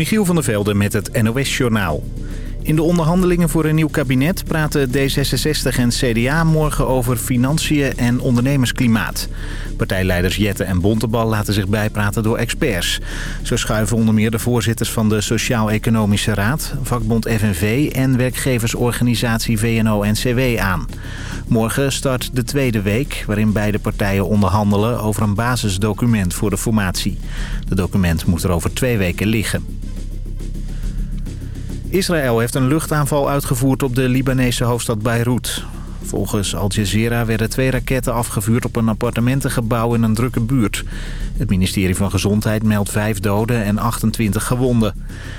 Michiel van der Velde met het NOS-journaal. In de onderhandelingen voor een nieuw kabinet praten D66 en CDA morgen over financiën en ondernemersklimaat. Partijleiders Jette en Bontebal laten zich bijpraten door experts. Zo schuiven onder meer de voorzitters van de Sociaal-Economische Raad, vakbond FNV en werkgeversorganisatie VNO-NCW aan. Morgen start de tweede week waarin beide partijen onderhandelen over een basisdocument voor de formatie. Het document moet er over twee weken liggen. Israël heeft een luchtaanval uitgevoerd op de Libanese hoofdstad Beirut. Volgens Al Jazeera werden twee raketten afgevuurd op een appartementengebouw in een drukke buurt. Het ministerie van Gezondheid meldt vijf doden en 28 gewonden.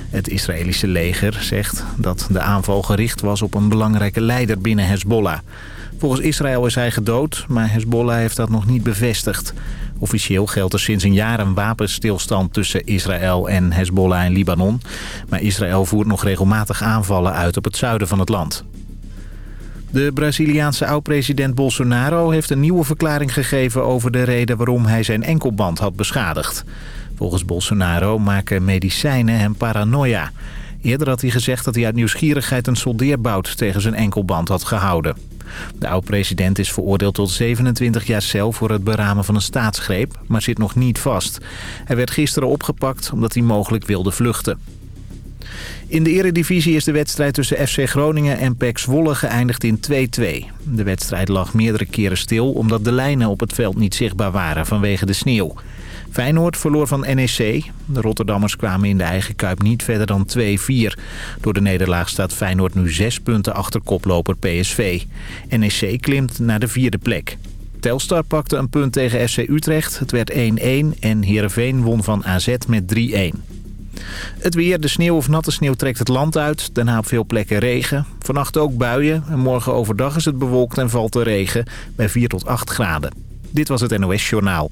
Het Israëlische leger zegt dat de aanval gericht was op een belangrijke leider binnen Hezbollah. Volgens Israël is hij gedood, maar Hezbollah heeft dat nog niet bevestigd. Officieel geldt er sinds een jaar een wapenstilstand tussen Israël en Hezbollah in Libanon. Maar Israël voert nog regelmatig aanvallen uit op het zuiden van het land. De Braziliaanse oud-president Bolsonaro heeft een nieuwe verklaring gegeven over de reden waarom hij zijn enkelband had beschadigd. Volgens Bolsonaro maken medicijnen hem paranoia. Eerder had hij gezegd dat hij uit nieuwsgierigheid een soldeerbout tegen zijn enkelband had gehouden. De oud-president is veroordeeld tot 27 jaar cel voor het beramen van een staatsgreep, maar zit nog niet vast. Hij werd gisteren opgepakt omdat hij mogelijk wilde vluchten. In de eredivisie is de wedstrijd tussen FC Groningen en PEC Zwolle geëindigd in 2-2. De wedstrijd lag meerdere keren stil omdat de lijnen op het veld niet zichtbaar waren vanwege de sneeuw. Feyenoord verloor van NEC. De Rotterdammers kwamen in de eigen kuip niet verder dan 2-4. Door de nederlaag staat Feyenoord nu 6 punten achter koploper PSV. NEC klimt naar de vierde plek. Telstar pakte een punt tegen FC Utrecht. Het werd 1-1 en Heerenveen won van AZ met 3-1. Het weer, de sneeuw of natte sneeuw trekt het land uit. Daarna op veel plekken regen. Vannacht ook buien. En morgen overdag is het bewolkt en valt er regen bij 4 tot 8 graden. Dit was het NOS Journaal.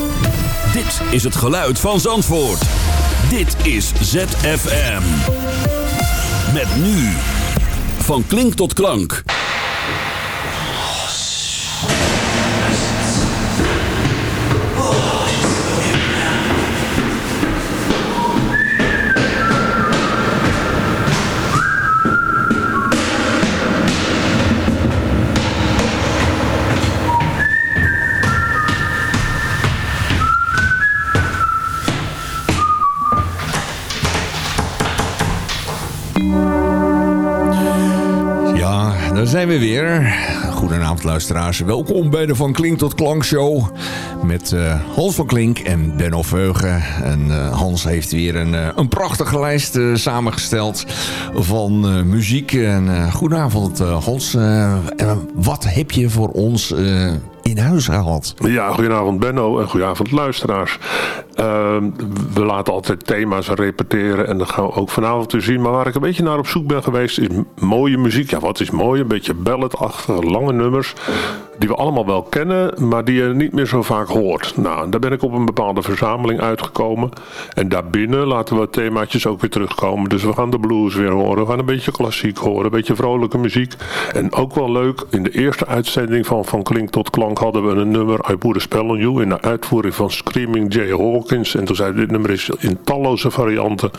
Dit is het geluid van Zandvoort. Dit is ZFM. Met nu. Van klink tot klank. Daar zijn we weer. Goedenavond luisteraars. Welkom bij de Van Klink tot Klank show. Met eh, Hans van Klink en Benno Veugen. En eh, Hans heeft weer een, eh, een prachtige lijst samengesteld van muziek. En goedenavond Hans. wat heb je voor ons in huis gehaald? Ja, goedenavond Benno en goedenavond luisteraars. Ehm, we laten altijd thema's repeteren en dat gaan we ook vanavond weer zien. Maar waar ik een beetje naar op zoek ben geweest is mooie muziek. Ja, wat is mooi? Een beetje balladachtige, lange nummers die we allemaal wel kennen, maar die je niet meer zo vaak hoort. Nou, daar ben ik op een bepaalde verzameling uitgekomen. En daarbinnen laten we themaatjes ook weer terugkomen. Dus we gaan de blues weer horen, we gaan een beetje klassiek horen, een beetje vrolijke muziek. En ook wel leuk, in de eerste uitzending van Van Klink tot Klank hadden we een nummer I Put a Spell on You in de uitvoering van Screaming Jay Hawkins. En toen zei dit nummer is in talloze varianten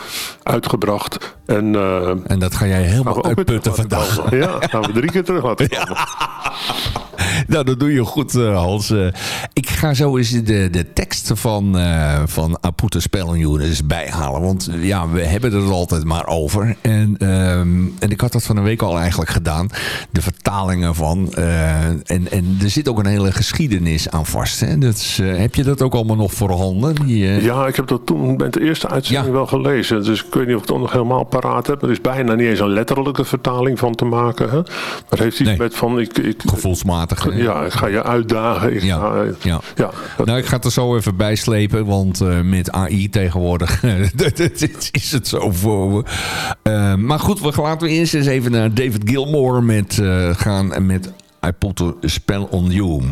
uitgebracht. En, uh, en dat ga jij helemaal uitputten vandaag. Ja, gaan we drie keer terug laten komen. nou, dat doe je goed, uh, Hans. Uh, ik ga zo eens de, de tekst van, uh, van Apute Spellenjoen eens bijhalen. Want ja, we hebben het er altijd maar over. En, um, en ik had dat van een week al eigenlijk gedaan. De vertalingen van. en, en er zit ook een hele geschiedenis aan vast. Hè? Dus, heb je dat ook allemaal nog voorhanden? Die, ja, ik heb dat toen bij de eerste uitzending ja. wel gelezen. Dus ik weet niet of ik het nog helemaal paraat heb. Er is bijna niet eens een letterlijke vertaling van te maken. Hè? Maar heeft iets nee. met van... Ik, ik, Ja, ik ga je uitdagen. Ik ja, ga, ja. ja, nou, ik ga het er zo even bijslepen, want uh, met AI tegenwoordig is het zo voor me. Uh, maar goed, we laten we eerst eens even naar David Gilmore met, uh, gaan met I Put a Spell on You.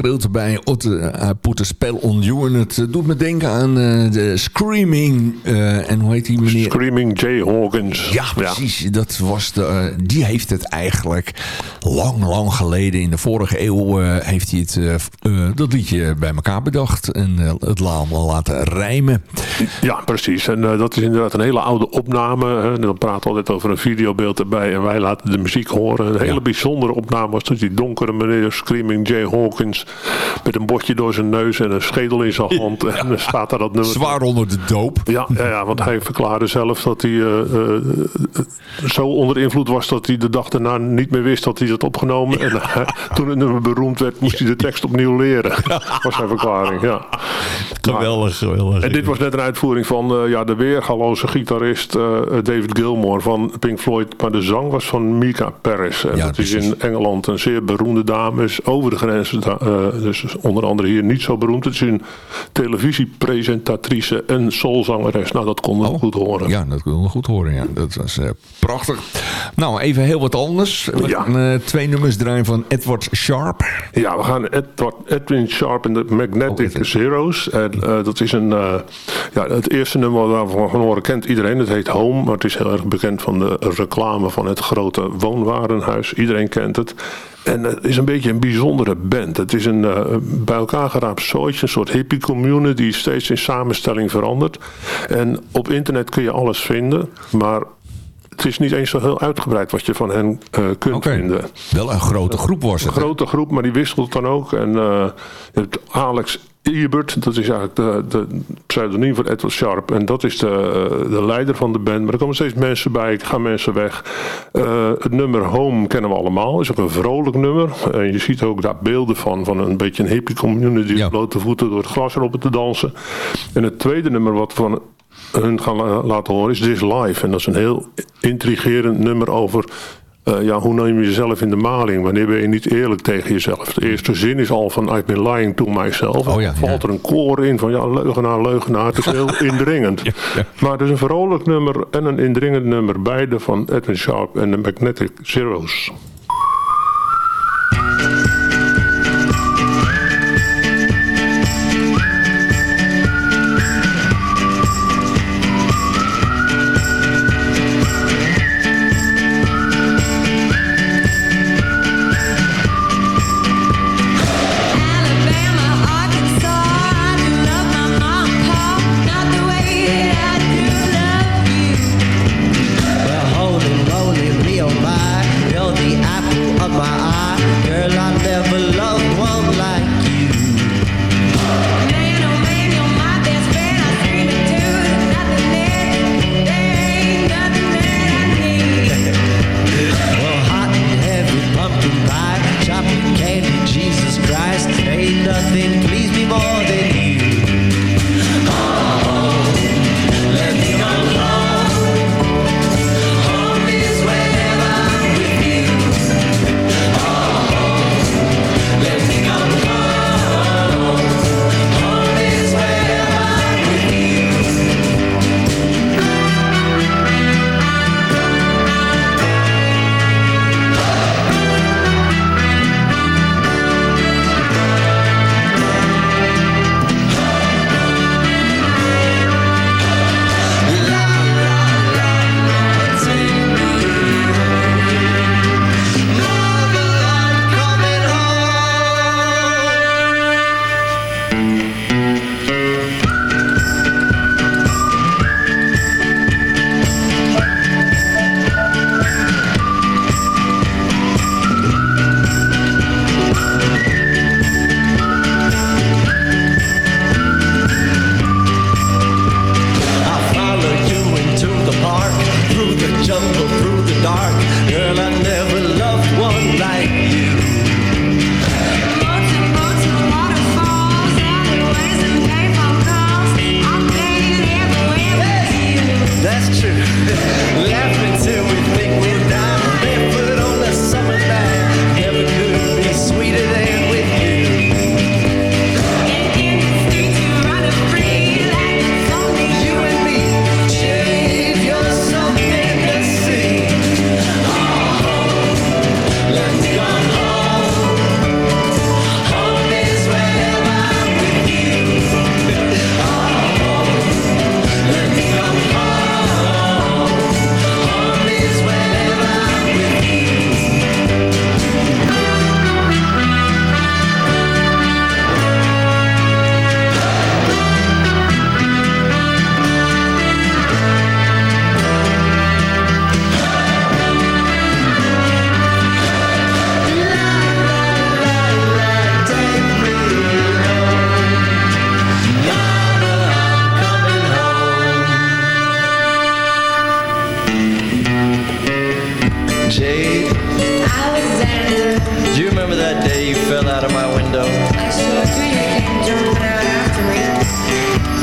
Geschreeuwd bij Otte uh, a Spell on You. En het uh, doet me denken aan uh, de Screaming... en hoe heet die meneer? Screaming Jay Hawkins. Ja, precies. Ja. Dat was de, die heeft het eigenlijk lang, lang geleden... in de vorige eeuw heeft hij het, dat liedje bij elkaar bedacht. En het allemaal laten rijmen. Ja, precies. En dat is inderdaad een hele oude opname. Hè. Dan praten we altijd over een videobeeld erbij. En wij laten de muziek horen. Een hele ja. bijzondere opname was dat die donkere meneer Screaming Jay Hawkins met een bordje door zijn neus en een schedel in zijn hand. En staat daar dat nummer. Zwaar onder de doop. Ja, ja, ja, want hij verklaarde zelf dat hij uh, uh, zo onder invloed was dat hij de dag daarna niet meer wist dat hij het opgenomen. En uh, toen het nummer beroemd werd, moest hij de tekst opnieuw leren. was zijn verklaring, ja. Geweldig, geweldig. En dit was net een uitvoering van ja, de weergaloze gitarist David Gilmour van Pink Floyd. Maar de zang was van Mika Paris. En ja, dat precies. is in Engeland een zeer beroemde dame. Is over de grenzen, dus onder andere hier niet zo beroemd. Het een televisiepresentatrice en soulzangeres. Nou, dat konden we oh, goed horen. Ja, dat konden we goed horen. Ja. Dat was uh, prachtig. Nou, even heel wat anders. We ja. gaan uh, twee nummers draaien van Edward Sharp. Ja, we gaan Edward, Edwin Sharp en de Magnetic oh, Zeros. En, uh, dat is een, ja, het eerste nummer waarvan van horen kent iedereen. Het heet Home, maar het is heel erg bekend van de reclame van het grote woonwarenhuis. Iedereen kent het. En het is een beetje een bijzondere band. Het is een uh, bij elkaar geraapt zooitje, een soort hippie commune die steeds in samenstelling verandert. En op internet kun je alles vinden, maar het is niet eens zo heel uitgebreid wat je van hen uh, kunt okay. vinden. Wel een grote groep was het. Een grote groep, maar die wisselt dan ook. En uh, je hebt Alex Ebert, dat is eigenlijk de, de pseudoniem van Edward Sharp. En dat is de, de leider van de band. Maar er komen steeds mensen bij, gaan mensen weg. Uh, het nummer Home kennen we allemaal. is ook een vrolijk nummer. En je ziet ook daar beelden van, van een beetje een hippie community. Ja. blote voeten door het glas erop te dansen. En het tweede nummer wat van hun gaan laten horen is This Life. En dat is een heel intrigerend nummer over uh, ja, hoe neem je jezelf in de maling? Wanneer ben je niet eerlijk tegen jezelf? De eerste zin is al van I've been lying to myself. Oh, ja, valt er een koor in van ja, leugenaar, leugenaar. Het is heel indringend. Ja. Maar het is een vrolijk nummer en een indringend nummer. Beide van Edwin Sharp en de Magnetic Zeros.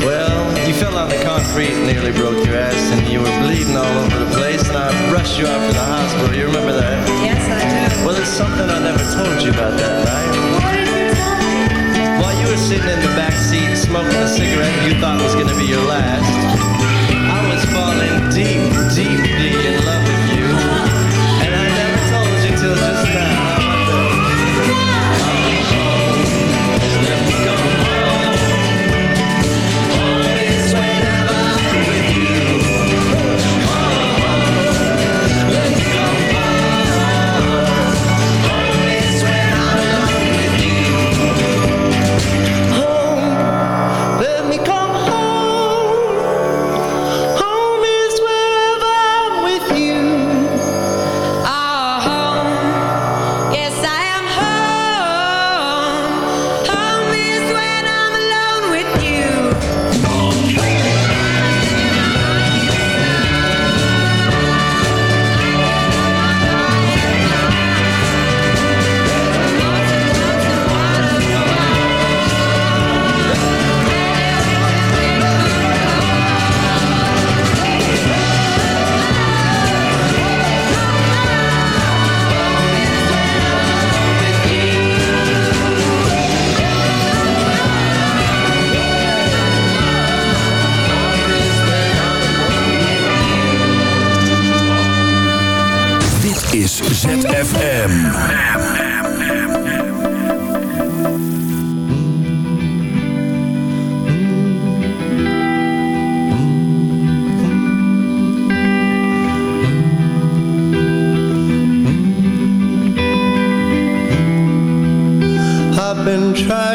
Well, you fell on the concrete, nearly broke your ass, and you were bleeding all over the place, and I rushed you off to the hospital. You remember that? Yes, I do. Well, there's something I never told you about that night. While you were sitting in the back seat smoking a cigarette you thought was going to be your last, I was falling deep try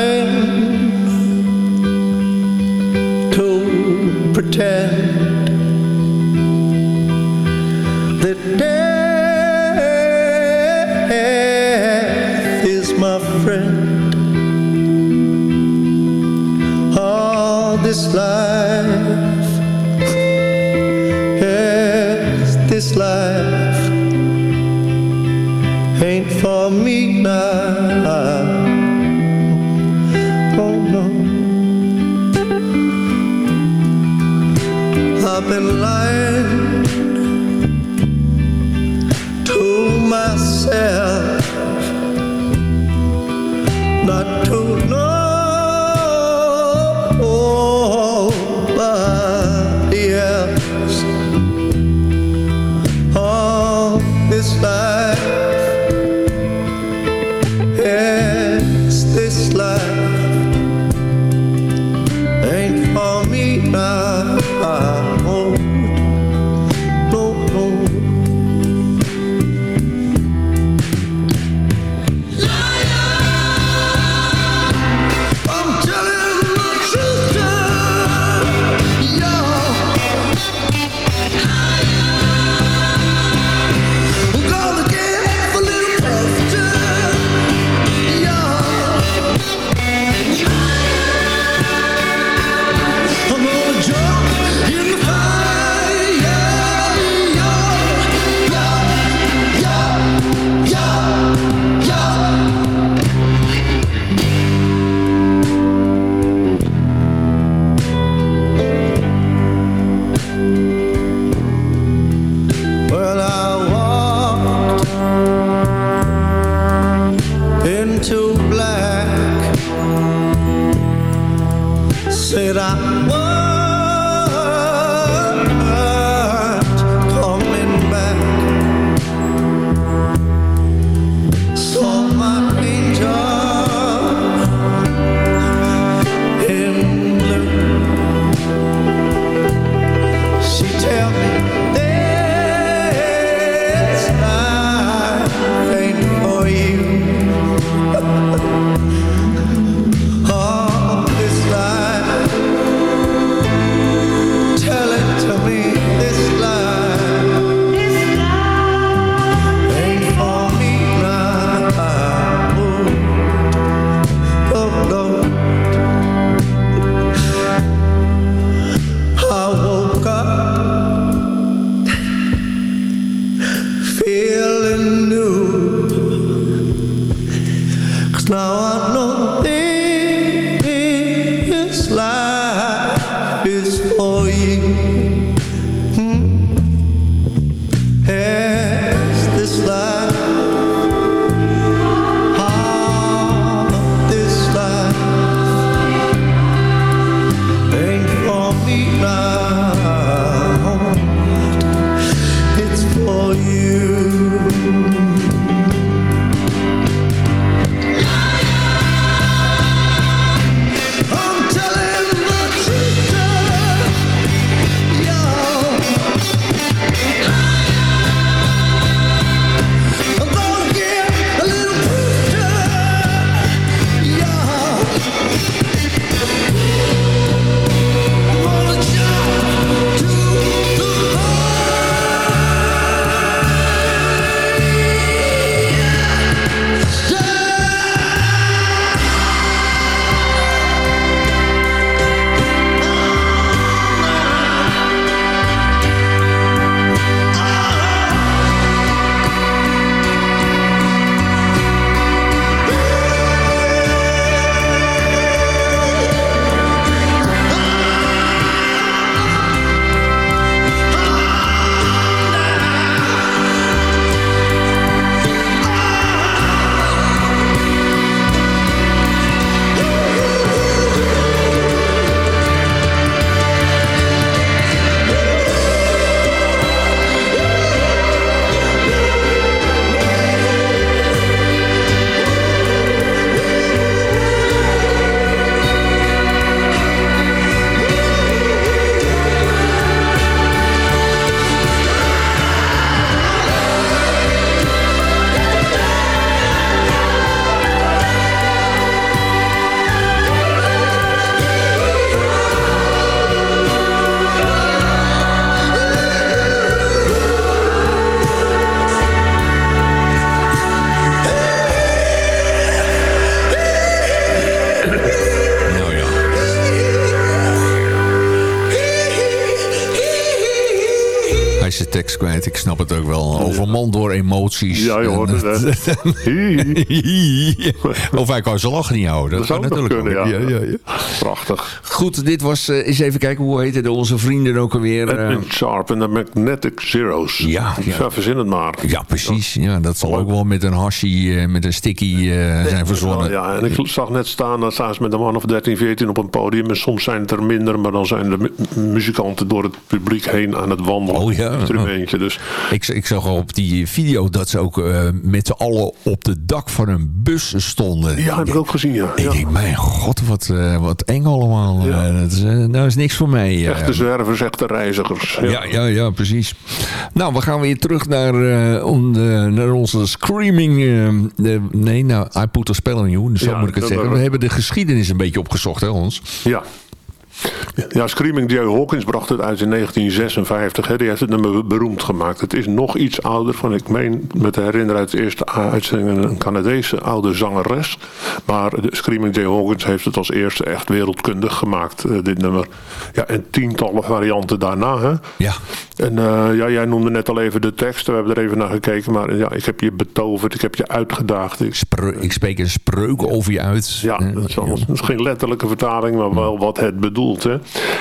snap het ook wel. Overmand door emoties. Ja, je hoort het. Hihi. of hij kan zijn lachen niet houden. Dat, Dat zou natuurlijk kunnen, ja. ja, ja. Prachtig. Goed, dit was... eh, eens even kijken, hoe heette onze vrienden ook alweer? eh, Sharp en de Magnetic Zeros. Ja, ja. verzin het maar. ja, precies. Ja, dat zal ook wel met een hashi, eh, met een sticky eh, zijn verzonnen. Ja, en ik zag net staan, dan staan ze met een man of 13, 14 op een podium. En soms zijn het er minder, maar dan zijn de mu- muzikanten door het publiek heen aan het wandelen. Oh ja. Instrumentje. Dus Ik, ik zag al op die video dat ze ook eh, met z'n allen op de dak van een bus stonden. ja, heb ik ook gezien, ja. Ik ja. denk, mijn god, wat, eh, wat eng allemaal. Ja. Eh, dat is, nou is niks voor mij. Echte zwervers, echte reizigers. Ja, ja, ja, precies. Nou, we gaan weer terug naar, on- naar onze screaming... de, nee, nou, I put a spell on you. Zo moet ik het dat- zeggen. We hebben de geschiedenis een beetje opgezocht, hè, ons? Ja. Ja, Screaming Jay Hawkins bracht het uit in 1956. Hè. Die heeft het nummer beroemd gemaakt. Het is nog iets ouder. Van, ik meen me te herinneren uit de eerste uitzending een Canadese oude zangeres. Maar Screaming Jay Hawkins heeft het als eerste echt wereldkundig gemaakt, eh, dit nummer. Ja, en tientallen varianten daarna. Hè. Ja. En eh, ja, jij noemde net al even de tekst. We hebben er even naar gekeken. Maar ja, ik heb je betoverd. Ik heb je uitgedaagd. Ik, Spreu- ik spreek een spreuk over je uit. ja, dat is, dat is geen letterlijke vertaling, maar wel wat het bedoelt. Hè.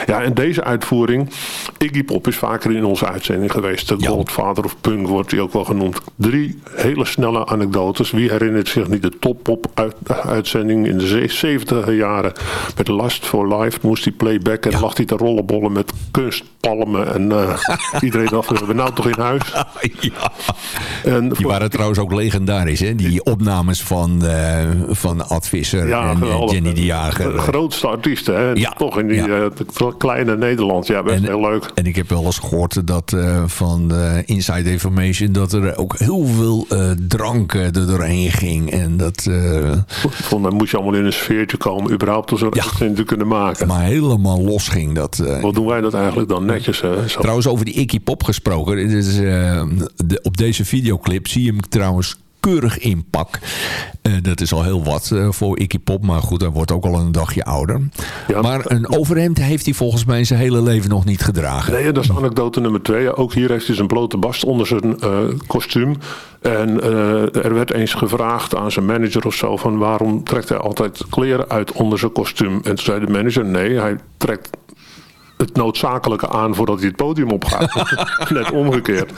Ja, en deze uitvoering, Iggy Pop is vaker in onze uitzending geweest. De Ja. Godfather of Punk wordt hij ook wel genoemd. Drie hele snelle anekdotes. Wie herinnert zich niet de toppop uit, uitzending in de 70 jaren met Last for Life moest hij playbacken en Ja. lag hij te rollenbollen met kunstpalmen en eh, iedereen dacht, we hebben nou toch in huis. ja. En Die waren trouwens ook legendarisch, hè? Die opnames van, eh van Ad Visser Ja, en eh. Jenny de Jager. De grootste artiesten, hè? Ja, Toch in die ja. eh, t- kleine Nederland. Ja, best En- heel leuk. En ik heb wel eens gehoord dat eh, van eh, Inside Information dat er ook heel veel eh, drank eh, er doorheen ging. En dat eh, Volgens mij moet je allemaal in een sfeertje komen, überhaupt om zo'n Ja. te kunnen maken. maar helemaal los ging. Dat, eh. Wat doen wij dat eigenlijk dan netjes? Hè? Zo. Trouwens, over die Iggy Pop gesproken. Is, eh, de, op deze videoclip zie je hem trouwens keurig in pak. Eh, dat is al heel wat eh, voor Iggy Pop. Maar goed, hij wordt ook al een dagje ouder. Ja. maar een overhemd heeft hij volgens mij zijn hele leven nog niet gedragen. Nee, dat is anekdote nummer twee. Ja, ook hier heeft hij zijn blote bast onder zijn eh, kostuum. En er werd eens gevraagd aan zijn manager of zo... van waarom trekt hij altijd kleren uit onder zijn kostuum? En toen zei de manager, nee, hij trekt het noodzakelijke aan voordat hij het podium opgaat. Net omgekeerd.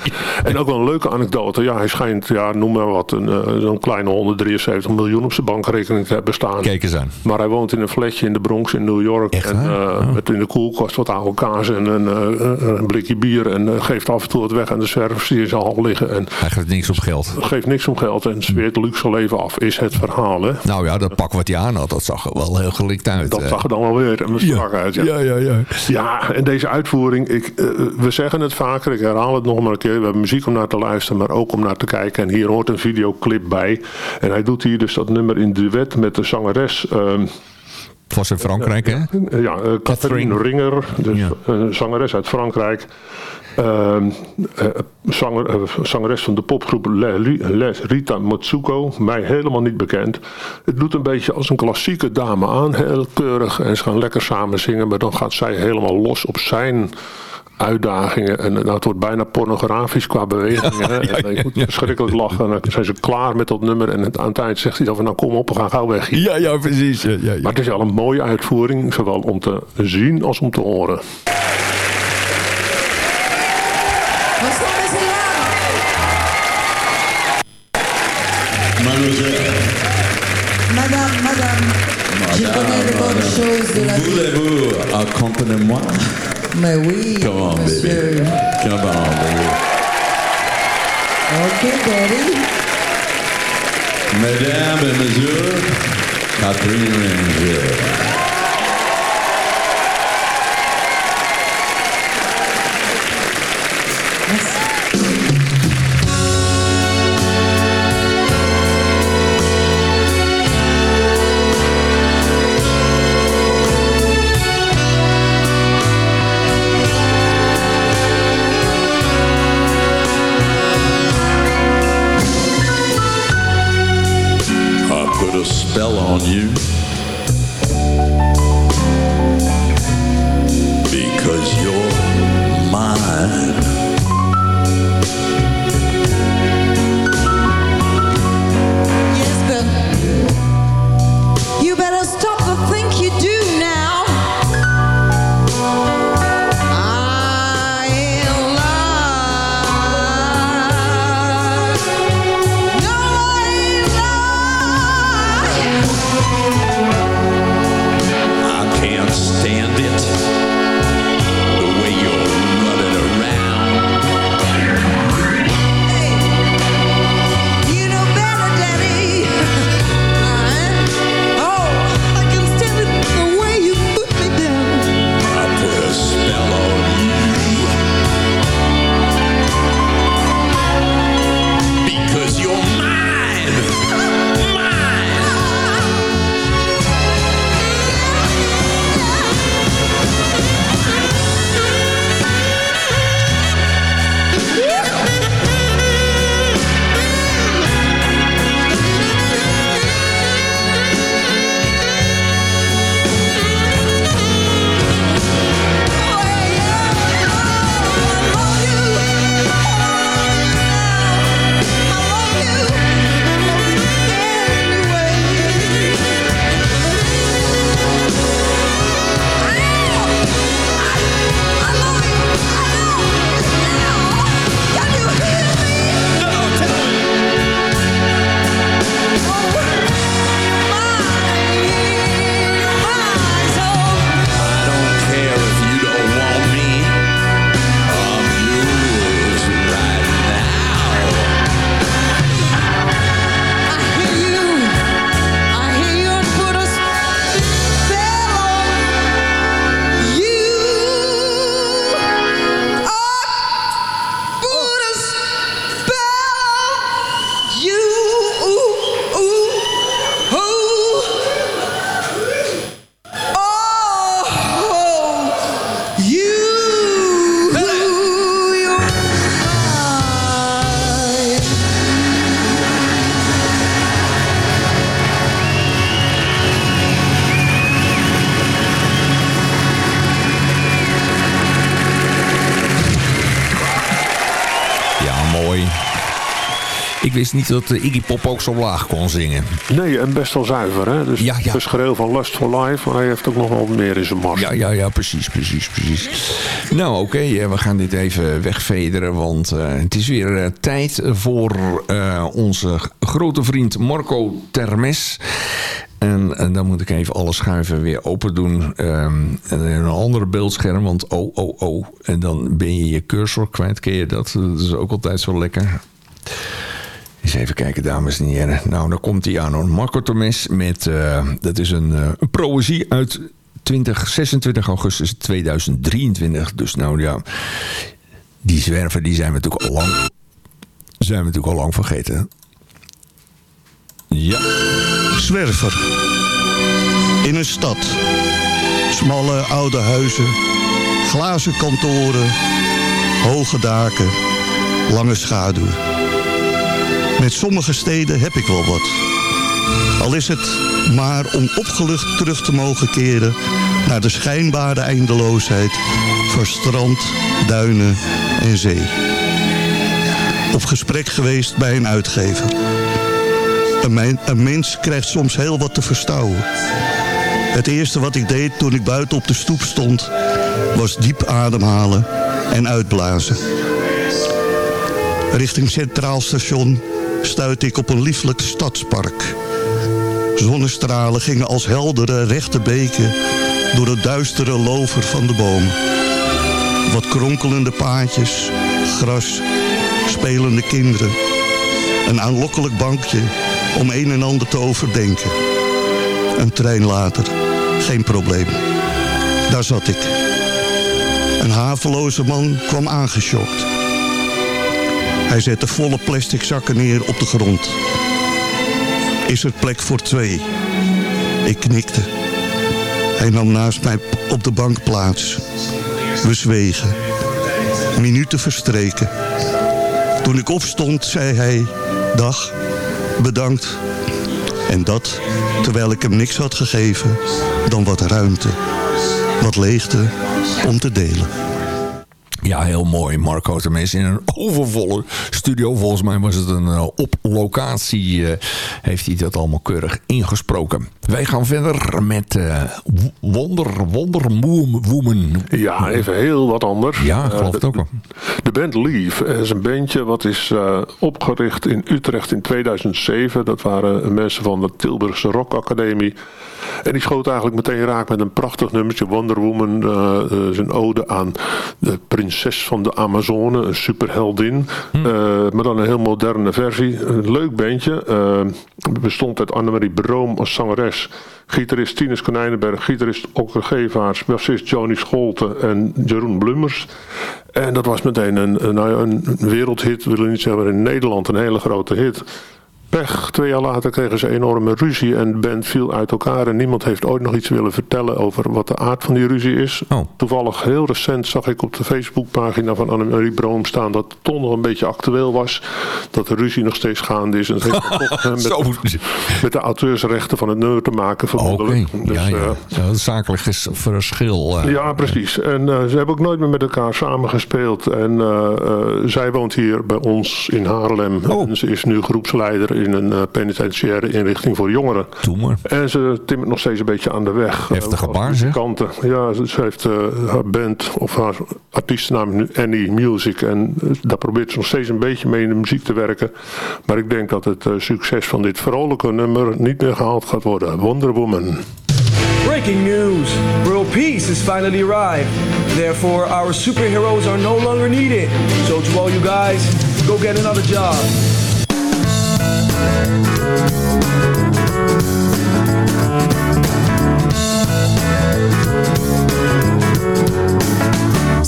En ook wel een leuke anekdote. Ja, hij schijnt, ja, noem maar wat, een, eh, zo'n kleine 173 miljoen op zijn bankrekening te hebben staan. Kijk eens aan. Maar hij woont in een flatje in de Bronx in New York. Echt en eh, met in de koelkast wat oude kaas en een, eh, een blikje bier. En eh, geeft af en toe wat weg aan de zwervers die in zijn hal liggen. En Hij geeft niks op geld. geeft niks om geld en zweert luxe leven af, is het verhaal. Hè? Nou ja, dat pak wat hij aan had, dat zag er wel heel gelikt uit. Dat eh. zag er dan wel weer en strak uit. Ja. ja, ja, ja. Ja, en deze uitvoering, ik, eh, we zeggen het vaker, ik herhaal het nog maar een keer. We hebben muziek om naar te luisteren, maar ook om naar te kijken. En hier hoort een videoclip bij. En hij doet hier dus dat nummer in duet met de zangeres. ehm, Het was in Frankrijk, hè? ja, eh, Catherine Ringer, dus Ja. een zangeres uit Frankrijk. Ehm, eh, zanger, eh, zangeres van de popgroep Les Rita Matsuko, mij helemaal niet bekend. Het doet een beetje als een klassieke dame aan, heel keurig. En ze gaan lekker samen zingen, maar dan gaat zij helemaal los op zijn uitdagingen. En nou, het wordt bijna pornografisch qua bewegingen. Ja, ja, en je moet verschrikkelijk lachen. En dan zijn ze klaar met dat nummer. En aan het eind zegt hij dan van, nou kom op, we gaan gauw weg hier. Ja, ja, precies. Ja, ja, ja. Maar het is wel een mooie uitvoering, zowel om te zien als om te horen. Was dat niet dat eh, Iggy Pop ook zo laag kon zingen. Nee, en best wel zuiver. Hè? Dus Ja, ja. het geschreeuw van Lust for Life. Maar hij heeft ook nog wel meer in zijn mars. Ja, ja, ja, precies, precies, precies. Nou, oké, eh, we gaan dit even wegvederen, want eh, het is weer tijd voor onze grote vriend Marco Termes. En, en dan moet ik even alle schuiven weer open doen. Ehm, en een andere beeldscherm, want oh, oh, oh. En dan ben je je cursor kwijt. Ken je dat? Dat is ook altijd zo lekker. Eens even kijken, dames en heren. Nou, dan komt hij aan hoor. Marco met... eh, dat is een, eh, een proëzie uit 20, 26 augustus 2023. Dus nou ja, die zwerver die zijn we natuurlijk al lang, zijn we natuurlijk al lang vergeten. Ja. Zwerver. In een stad. Smalle oude huizen. Glazen kantoren. Hoge daken. Lange schaduw. Met sommige steden heb ik wel wat. Al is het maar om opgelucht terug te mogen keren... naar de schijnbare eindeloosheid van strand, duinen en zee. Op gesprek geweest bij een uitgever. Een, een mens krijgt soms heel wat te verstouwen. Het eerste wat ik deed toen ik buiten op de stoep stond... was diep ademhalen en uitblazen. Richting Centraal Station stuitte ik op een lieflijk stadspark. Zonnestralen gingen als heldere rechte beken... door het duistere lover van de bomen. Wat kronkelende paadjes, gras, spelende kinderen... Een aanlokkelijk bankje om een en ander te overdenken. Een trein later, geen probleem. Daar zat ik. Een haveloze man kwam aangeschokt. Hij zette volle plastic zakken neer op de grond. Is er plek voor twee? Ik knikte. Hij nam naast mij op de bank plaats. We zwegen. Minuten verstreken. Toen ik opstond, zei hij... Dag, bedankt. En dat, terwijl ik hem niks had gegeven... dan wat ruimte, wat leegte om te delen. Ja, heel mooi. Marco Temes in een overvolle studio. Volgens mij was het een eh, op locatie. eh, heeft hij dat allemaal keurig ingesproken. Wij gaan verder met eh, Wonder, Wonder Woman. Ja, even heel wat anders. Ja, ik geloof het ook wel. De band Leave is een bandje wat is opgericht in Utrecht in 2007. Dat waren mensen van de Tilburgse Rock Academie. En die schoot eigenlijk meteen raak met een prachtig nummertje. Wonder Woman een ode aan de prinses van de Amazone. Een superheldin. Eh, maar dan een heel moderne versie. Een leuk bandje. Eh, bestond uit Annemarie Broom als zangeres. Gitarist Tinus Konijnenberg. Gitarist Okke Gevaars. Bassist Joni Scholte en Jeroen Blummers. En dat was meteen een, een wereldhit. Wil ik niet zeggen, maar in Nederland een hele grote hit. Pech, twee jaar later kregen ze enorme ruzie en de band viel uit elkaar. En niemand heeft ooit nog iets willen vertellen over wat de aard van die ruzie is. Oh. Toevallig heel recent zag ik op de Facebookpagina van Annemarie Broom staan dat het toch nog een beetje actueel was. Dat de ruzie nog steeds gaande is. En het heeft toch eh, met, met de auteursrechten van het nummer te maken. Oké, vermoedelijk. Dus, ja, ja. eh, ja. Zakelijk ges- verschil. eh. ja, precies. En ze hebben ook nooit meer met elkaar samengespeeld. En zij woont hier bij ons in Haarlem. Oh. En ze is nu groepsleider in een eh, penitentiaire inrichting voor jongeren. Doe maar. En ze timmert nog steeds een beetje aan de weg. Heftige zeg. muzikanten. Ja, ze, ze heeft eh, haar band of haar artiestennaam is nu Annie Music. En eh, daar probeert ze nog steeds een beetje mee in de muziek te werken. Maar ik denk dat het succes van dit vrolijke nummer niet meer gehaald gaat worden. Wonder Woman. Breaking news! World peace has finally arrived. Therefore, our superheroes are no longer needed. So to all you guys, go get another job.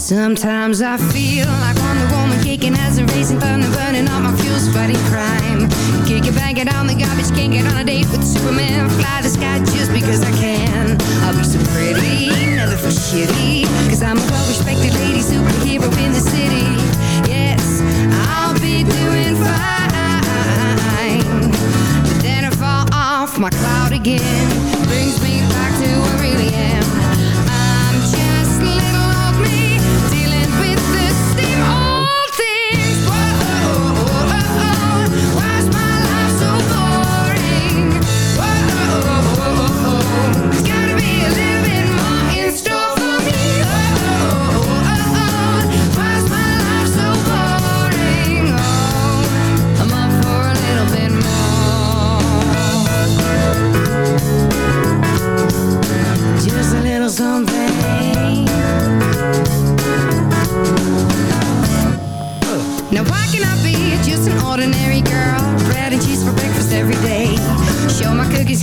Sometimes I feel like I'm the Woman kicking as a racing thunder, burning all my fuels, fighting crime. Kick it, bang it on the garbage, can't get on a date with Superman. Fly the sky just because I can. I'll be so pretty, never feel shitty. Cause I'm a well respected lady superhero in the city. Yes, I'll be doing fine. My cloud again. Brings me back to who I really am.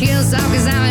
kill soft cause I'm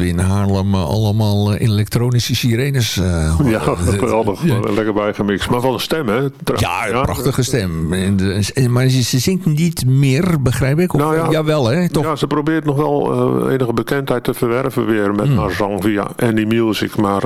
we in Haarlem eh, allemaal eh, elektronische sirenes eh, Ja, geweldig. Lekker bijgemixt. Maar van een stem, hè? Ja, een prachtige stem. Maar ze, zingt niet meer, begrijp ik? Of, Nou ja. Jawel, hè? Toch? Ja, ze probeert nog wel enige bekendheid te verwerven weer Hmm. met haar zang via Any Music. Maar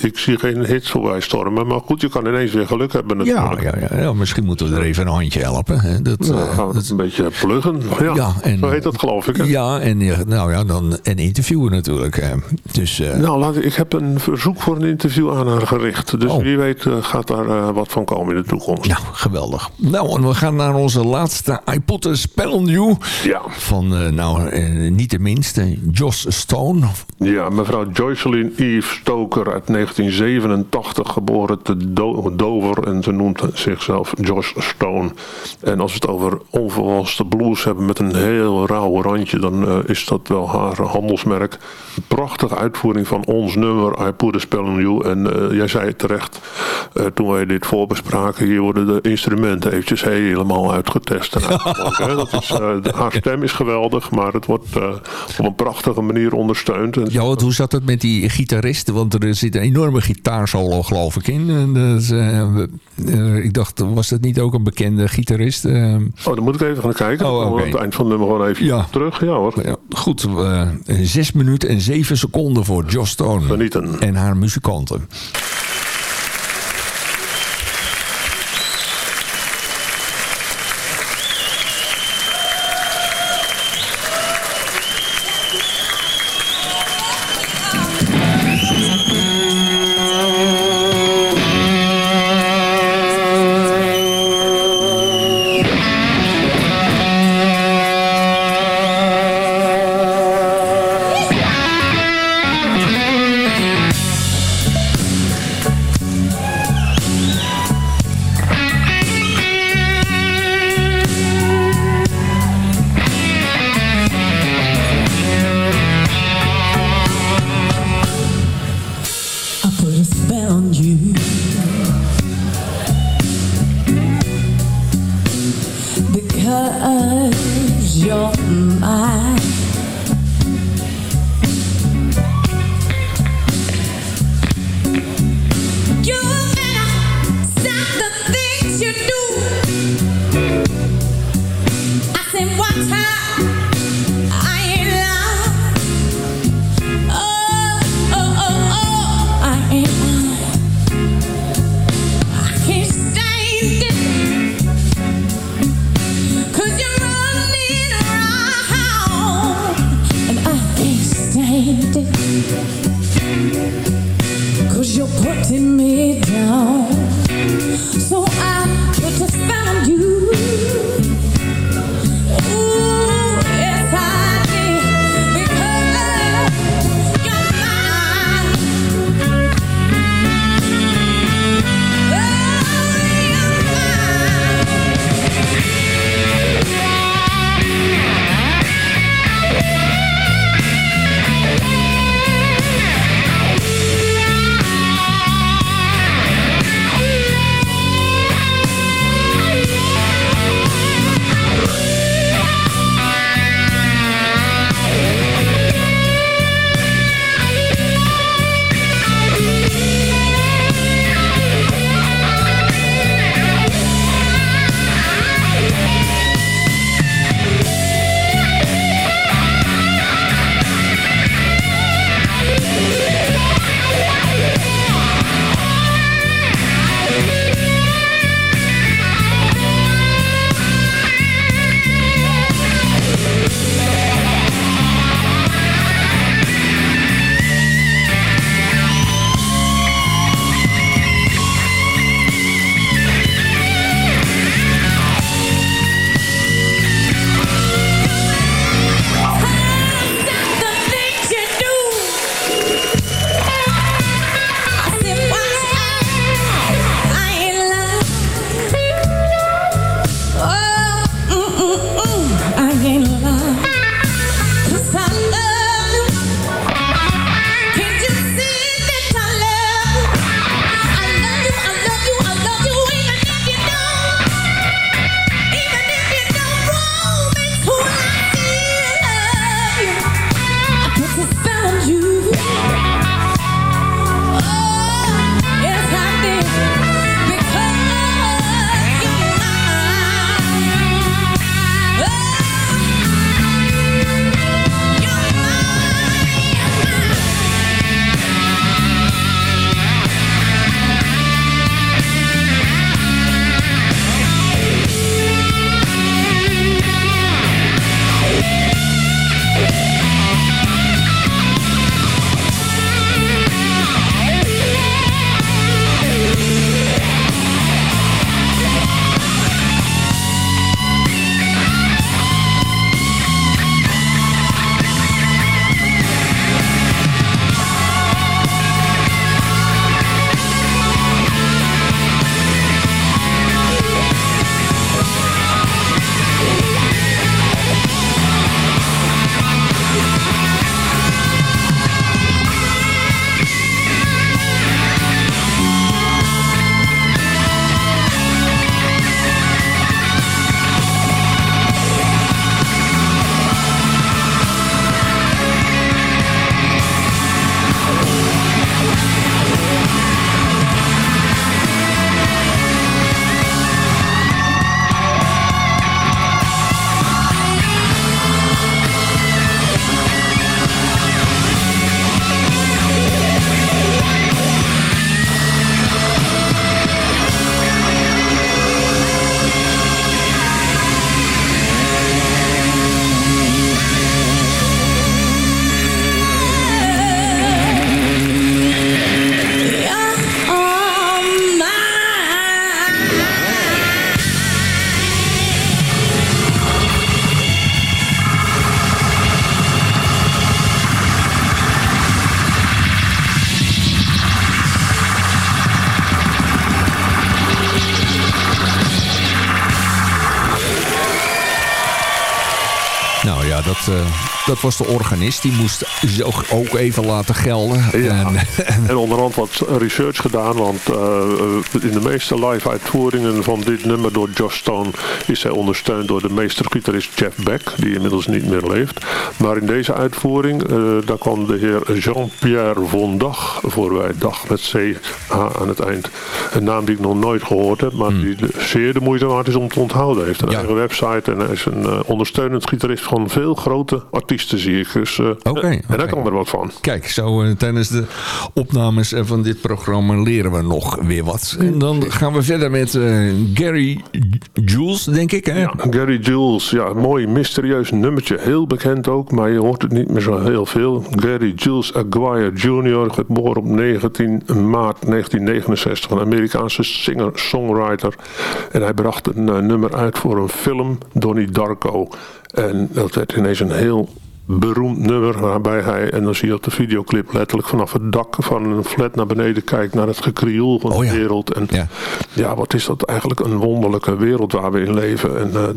ik zie geen hits voorbij stormen. Maar goed, je kan ineens weer geluk hebben Ja, natuurlijk. ja, ja, ja, misschien moeten we er even een handje helpen. Hè? Dat, gaan we een beetje pluggen. Ja, Ja, en- zo heet dat geloof ik. Hè? ja, en, ja, nou ja, dan, en interviewen natuurlijk. hè. Dus, eh, Nou, laat, ik heb een verzoek voor een interview aan haar gericht. Dus Oh. wie weet eh, gaat daar eh, wat van komen in de toekomst. ja, geweldig. Nou, en we gaan naar onze laatste I Put a Spell You. Ja. Van, nou, niet de minste, Joss Stone. Ja, mevrouw Joycelyn Eve Stoker uit 1987, geboren te Do- Dover. En ze noemt zichzelf Josh Stone. En als we het over onverwaste blues hebben met een heel rauw randje, dan is dat wel haar handelsmerk. Prachtige uitvoering van ons nummer I Put a Spell on You. En eh, jij zei het terecht, eh, toen wij dit voorbespraken, hier worden de instrumenten eventjes helemaal uitgetest. En dat is, eh, de- haar stem is geweldig, maar het wordt op een prachtige manier ondersteund. En Ja, want hoe zat het met die gitarist? Want er zit een enorme gitaarsolo, geloof ik, in. En ik dacht, was dat niet ook een bekende gitarist? Oh, dan moet ik even gaan kijken. Oh, oké. aan het eind van het nummer gewoon even Ja. terug. Ja hoor. ja, goed, zes minuten en zeven seconden voor Joss Stone. Genieten. En haar muzikanten. Nou ja, dat, eh, dat was de organist. Die moest zich ook even laten gelden. Ja. En, En onderhand wat research gedaan, want eh, in de meeste live uitvoeringen van dit nummer door Josh Stone is hij ondersteund door de meestergitarist Jeff Beck, die inmiddels niet meer leeft. Maar in deze uitvoering, eh, daar kwam de heer Jean-Pierre Von Dag voorbij, Dag met CH aan het eind. Een naam die ik nog nooit gehoord heb, maar die de- zeer de moeite waard is om te onthouden. Hij heeft een eigen website en hij is een eh, ondersteunend gitarist van veel grote artiesten, zie ik. Dus, eh, en daar kan er wat van. Kijk, zo eh, tijdens de opnames eh, van dit programma leren we nog weer wat. En dan gaan we verder met eh, Gary Jules, denk ik. Hè? Gary Jules, ja, mooi mysterieus nummertje. Heel bekend ook, maar je hoort het niet meer zo heel veel. Gary Jules Aguirre Jr., geboren op 19 maart 1969. Een Amerikaanse singer-songwriter. En hij bracht een eh, nummer uit voor een film, Donnie Darko. En dat werd ineens een heel beroemd nummer waarbij hij, en dan zie je op de videoclip letterlijk vanaf het dak van een flat naar beneden kijkt naar het gekrioel van de wereld. En ja. wat is dat eigenlijk een wonderlijke wereld waar we in leven. En eh,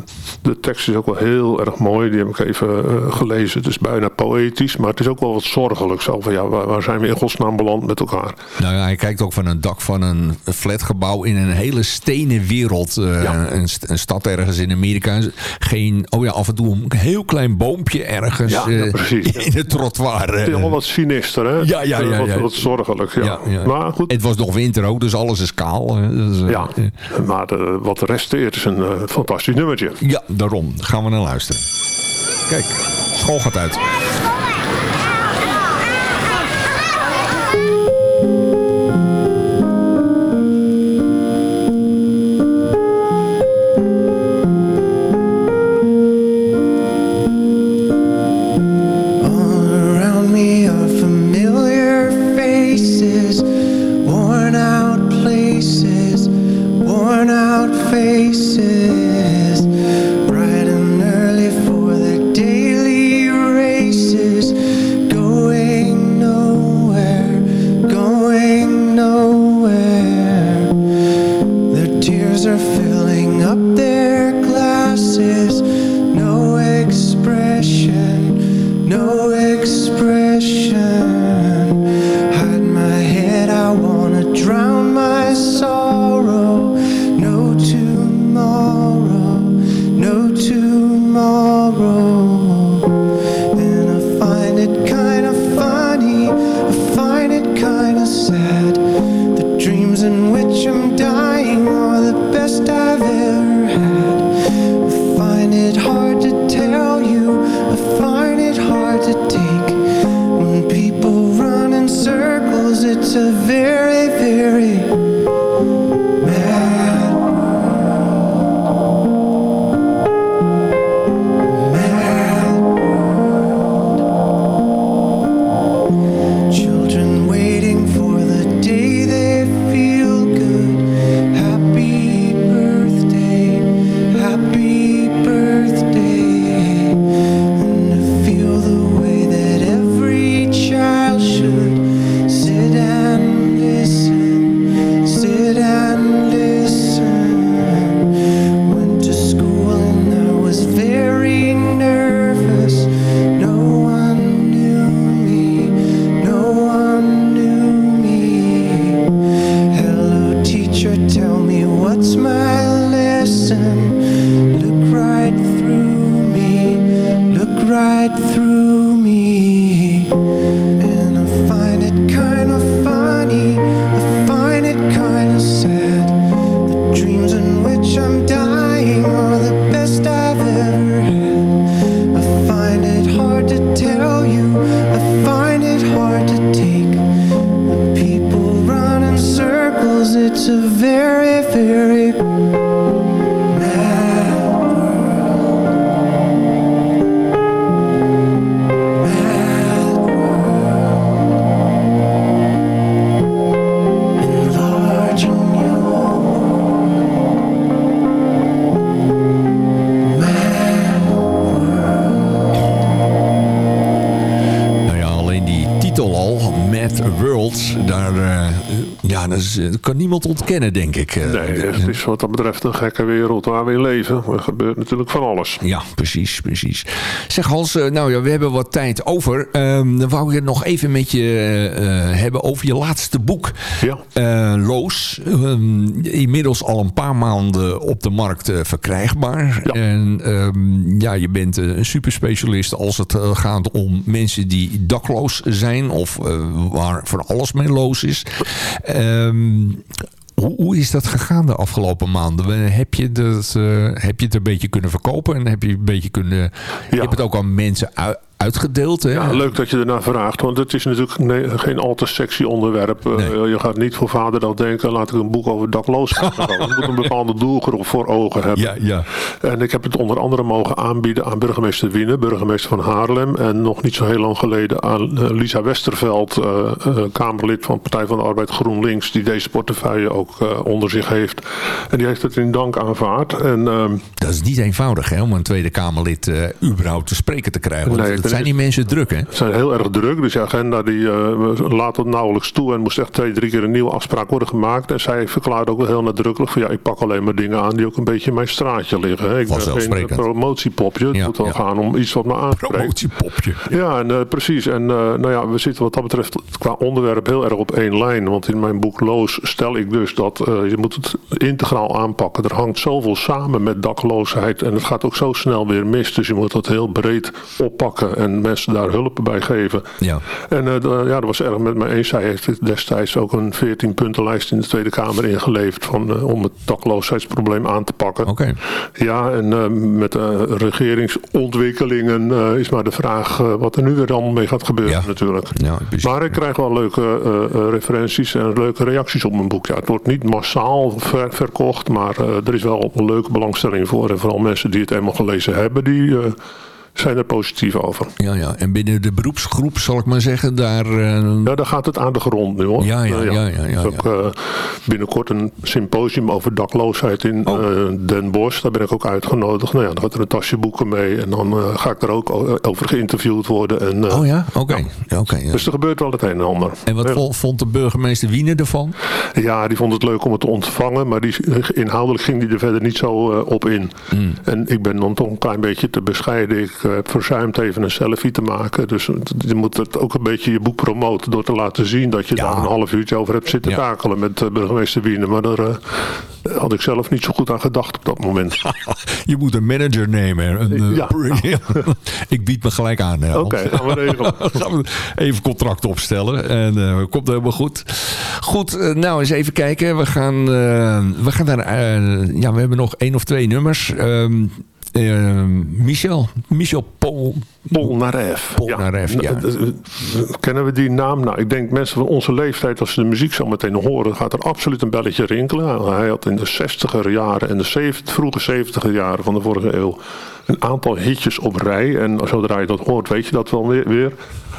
de tekst is ook wel heel erg mooi, die heb ik even eh, gelezen. Het is bijna poëtisch, maar het is ook wel wat zorgelijk. Zo van ja, waar, waar zijn we in godsnaam beland met elkaar? Nou ja, hij kijkt ook van een dak van een flatgebouw in een hele stenen wereld. eh, een, st- een stad ergens in Amerika. Geen, oh ja, af en toe een heel klein boompje ergens Ja, ja, eh, precies. in het trottoir. Het is eh. allemaal wat sinister, hè? Ja, ja, ja, Wat, ja. wat zorgelijk, ja. Maar goed. Het was nog winter ook, dus alles is kaal. Dus, eh, Ja, eh, maar de, wat resteert is een eh, fantastisch nummertje. ja, daarom. Gaan we naar luisteren. Kijk, school gaat uit. k- niemand ontkennen, denk ik. Eh, Nee, het is wat dat betreft een gekke wereld waar we in leven. Er gebeurt natuurlijk van alles. Ja, precies, precies. Zeg Hans, eh, nou ja, we hebben wat tijd over. Ehm, dan wou ik het nog even met je eh, hebben over je laatste boek. Ja. Loos. Ehm, inmiddels al een paar maanden op de markt verkrijgbaar. En ehm, ja, je bent een superspecialist als het gaat om mensen die dakloos zijn. Of waar van alles mee loos is. Hoe, hoe is dat gegaan de afgelopen maanden? Heb je, dat, eh, heb je het een beetje kunnen verkopen? En heb je een beetje kunnen... Je hebt het ook aan mensen uitgedeeld, hè? Ja, leuk dat je ernaar vraagt, want het is natuurlijk nee, geen al te sexy onderwerp. Eh, je gaat niet voor vaderdag denken, laat ik een boek over dakloosheid schrijven. Je moet een bepaalde doelgroep voor ogen hebben. Ja, ja. En ik heb het onder andere mogen aanbieden aan burgemeester Wiene, burgemeester van Haarlem. En nog niet zo heel lang geleden aan eh, Lisa Westerveld, eh, Kamerlid van Partij van de Arbeid GroenLinks, die deze portefeuille ook onder zich heeft. En die heeft het in dank aanvaard. En, ehm, Dat is niet eenvoudig, hè, om een Tweede Kamerlid überhaupt te spreken te krijgen. Nee, zijn die mensen druk, hè? Ze zijn heel erg druk, dus die agenda die, eh, laat het nauwelijks toe en moest echt twee, drie keer een nieuwe afspraak worden gemaakt. En zij verklaarde ook wel heel nadrukkelijk van ja, ik pak alleen maar dingen aan die ook een beetje in mijn straatje liggen. Hè. Ik ben geen eh, promotiepopje, het Ja, moet wel ja. gaan om iets wat me aanspreekt. Promotiepopje. Ja, en, eh, precies. En nou ja, we zitten wat dat betreft qua onderwerp heel erg op één lijn. Want in mijn boek Loos stel ik dus dat je moet het integraal aanpakken. Er hangt zoveel samen met dakloosheid en het gaat ook zo snel weer mis. Dus je moet dat heel breed oppakken en mensen daar hulp bij geven. Ja. En eh, de- ja, dat was erg met me eens. Zij heeft destijds ook een 14 puntenlijst in de Tweede Kamer ingeleverd van, eh, om het dakloosheidsprobleem aan te pakken. Oké. Ja, en eh, met eh, regeringsontwikkelingen is maar de vraag wat er nu weer allemaal mee gaat gebeuren natuurlijk. Ja, maar ik krijg wel leuke referenties en leuke reacties op mijn boek. Ja, het wordt niet massaal ver- verkocht, maar er is wel een leuke belangstelling voor. En vooral mensen die het eenmaal gelezen hebben, die zijn er positief over. Ja, ja. En binnen de beroepsgroep, zal ik maar zeggen, daar... eh, Ja, daar gaat het aan de grond nu hoor. Ja, ja, Eh, ja, ja, ja, Er is ook eh, binnenkort een symposium over dakloosheid in Oh. eh, Den Bosch. Daar ben ik ook uitgenodigd. Nou ja, dan gaat er een tasje boeken mee. En dan ga ik er ook over geïnterviewd worden. En, Oh ja? Oké. Ja, oké, ja. Dus er gebeurt wel het een en ander. En wat Ja. vo- vond de burgemeester Wiener ervan? Ja, die vond het leuk om het te ontvangen, maar die, inhoudelijk ging die er verder niet zo op in. Hmm. En ik ben dan toch een klein beetje te bescheiden. Ik heb verzuimd even een selfie te maken. Dus je moet het ook een beetje je boek promoten door te laten zien dat je daar een half uurtje over hebt zitten takelen met eh, burgemeester Wiener. Maar daar eh, had ik zelf niet zo goed aan gedacht op dat moment. Je moet een manager nemen. Een, eh, Ja. ik bied me gelijk aan. eh, Oké, gaan we regelen. gaan we even contract opstellen. En eh komt helemaal goed. Goed, eh, nou eens even kijken. We gaan, eh, we gaan daar... eh, ja, we hebben nog één of twee nummers. Ehm, eh, Michel. Michel Pol. Polnareff. Polnareff, ja. Eh, eh, Kennen we die naam? Nou, ik denk mensen van onze leeftijd, als ze de muziek zo meteen horen, gaat er absoluut een belletje rinkelen. Hij had in de 60er jaren en de 70, vroege 70er jaren van de vorige eeuw een aantal hitjes op rij. En zodra je dat hoort, weet je dat wel weer.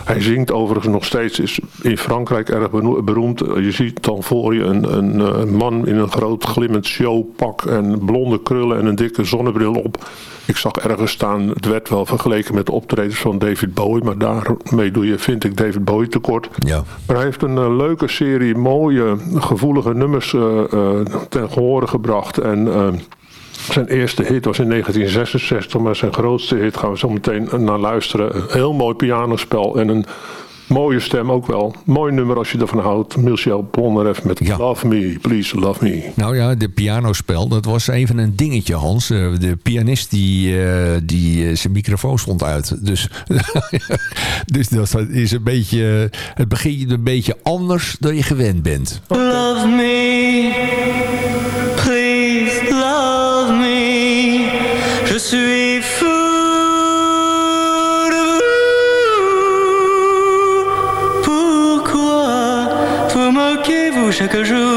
Hij zingt overigens nog steeds, is in Frankrijk erg beroemd. Je ziet dan voor je een, een, een man in een groot glimmend showpak en blonde krullen en een dikke zonnebril op. Ik zag ergens staan, het werd wel vergeleken met de optredens van David Bowie, maar daarmee doe je, vind ik, David Bowie tekort. Ja. Maar hij heeft een eh, leuke serie mooie, gevoelige nummers eh, eh, ten gehore gebracht. En zijn eerste hit was in 1966, maar zijn grootste hit gaan we zo meteen naar luisteren. Een heel mooi pianospel en een mooie stem ook wel. Mooi nummer als je ervan houdt. Michel Polnareff met Love Me, Please Love Me. Nou ja, de pianospel, dat was even een dingetje, Hans. Eh, De pianist die, eh, die eh, zijn microfoon stond uit. Dus, dus dat is een beetje, het begint een beetje anders dan je gewend bent. Love me, chaque jour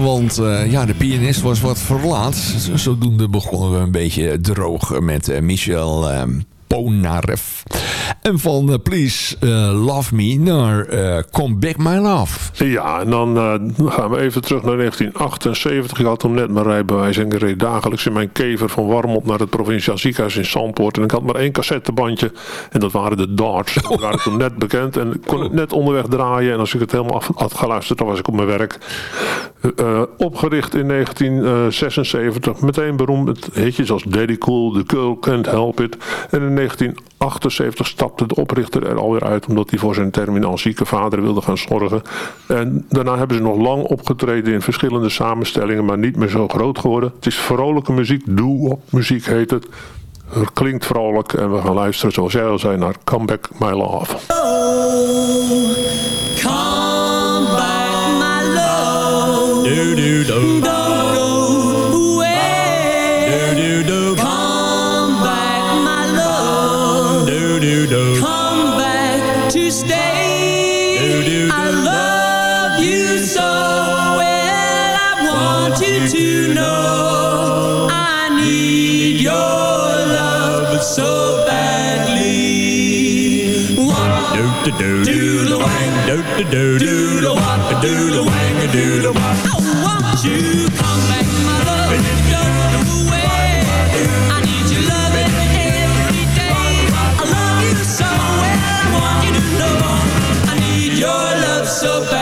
want eh, ja, de pianist was wat verlaat. Zodoende begonnen we een beetje droog met eh, Michel eh, Polnareff. En van eh, Please eh, Love Me naar eh, Come Back My Love. Ja, en dan gaan we even terug naar 1978. Ik had toen net mijn rijbewijs en ik reed dagelijks in mijn kever van Warmond naar het provinciaal ziekenhuis in Zandpoort. En ik had maar één cassettebandje en dat waren de darts. Die waren toen net bekend en ik kon het net onderweg draaien. En als ik het helemaal af had geluisterd, dan was ik op mijn werk. Opgericht in 1976, meteen beroemd met hitjes als Daddy Cool, The Girl Can't Help It. En in 1978 stapte de oprichter er alweer uit omdat hij voor zijn terminaal zieke vader wilde gaan zorgen. En daarna hebben ze nog lang opgetreden in verschillende samenstellingen, maar niet meer zo groot geworden. Het is vrolijke muziek, doo-wop muziek heet het. Het klinkt vrolijk en we gaan luisteren zoals jij al zei naar Come Back My Love. Come love so badly. Do do do. do the wang, Do do do. do the wop, Do the wang, do the wop. I want you come back, my love. Don't go away. I need your loving every day. I love you so well. I want you to know I need your love so badly.